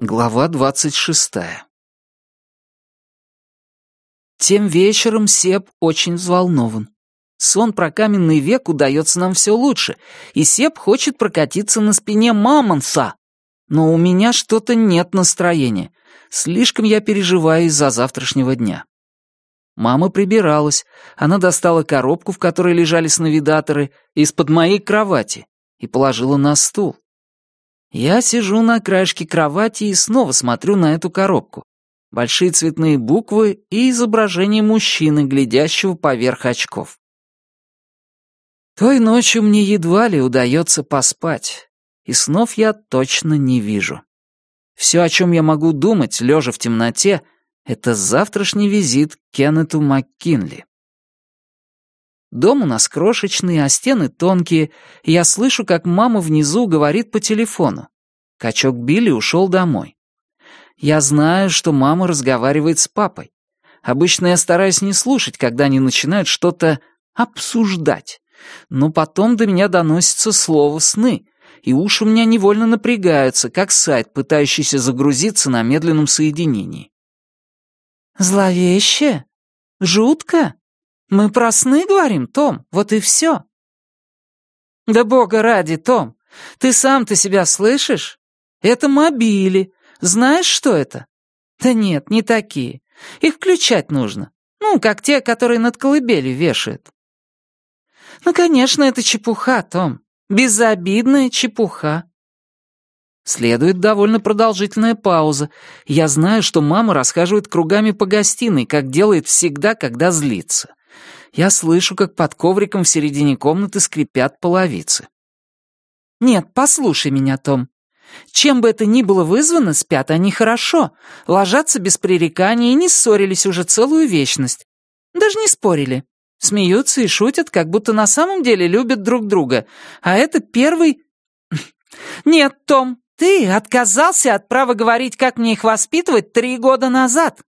Глава двадцать шестая Тем вечером Сеп очень взволнован. Сон про каменный век удается нам все лучше, и Сеп хочет прокатиться на спине Мамонса. Но у меня что-то нет настроения. Слишком я переживаю из-за завтрашнего дня. Мама прибиралась. Она достала коробку, в которой лежали сновидаторы, из-под моей кровати и положила на стул. Я сижу на краешке кровати и снова смотрю на эту коробку. Большие цветные буквы и изображение мужчины, глядящего поверх очков. Той ночью мне едва ли удается поспать, и снов я точно не вижу. Все, о чем я могу думать, лежа в темноте, это завтрашний визит к Кеннету МакКинли. Дом у нас крошечный, а стены тонкие, я слышу, как мама внизу говорит по телефону. Качок Билли ушел домой. Я знаю, что мама разговаривает с папой. Обычно я стараюсь не слушать, когда они начинают что-то обсуждать. Но потом до меня доносится слово «сны», и уши у меня невольно напрягаются, как сайт, пытающийся загрузиться на медленном соединении. «Зловеще? Жутко?» Мы про сны говорим, Том, вот и все. Да бога ради, Том, ты сам-то себя слышишь? Это мобили. Знаешь, что это? Да нет, не такие. Их включать нужно. Ну, как те, которые над колыбелью вешают. Ну, конечно, это чепуха, Том. Безобидная чепуха. Следует довольно продолжительная пауза. Я знаю, что мама расхаживает кругами по гостиной, как делает всегда, когда злится. Я слышу, как под ковриком в середине комнаты скрипят половицы. «Нет, послушай меня, Том. Чем бы это ни было вызвано, спят они хорошо, ложатся без пререканий и не ссорились уже целую вечность. Даже не спорили. Смеются и шутят, как будто на самом деле любят друг друга. А это первый... Нет, Том, ты отказался от права говорить, как мне их воспитывать три года назад.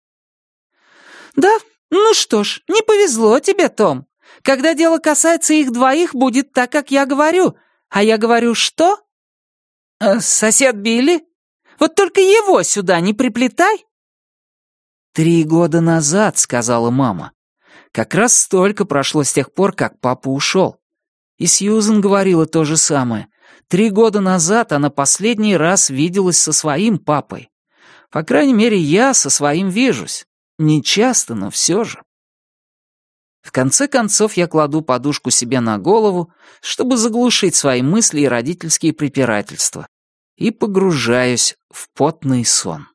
Да, «Ну что ж, не повезло тебе, Том. Когда дело касается их двоих, будет так, как я говорю. А я говорю, что?» э, «Сосед Билли? Вот только его сюда не приплетай!» «Три года назад», — сказала мама. «Как раз столько прошло с тех пор, как папа ушел. И Сьюзен говорила то же самое. Три года назад она последний раз виделась со своим папой. По крайней мере, я со своим вижусь. Не часто, но все же. В конце концов я кладу подушку себе на голову, чтобы заглушить свои мысли и родительские препирательства, и погружаюсь в потный сон.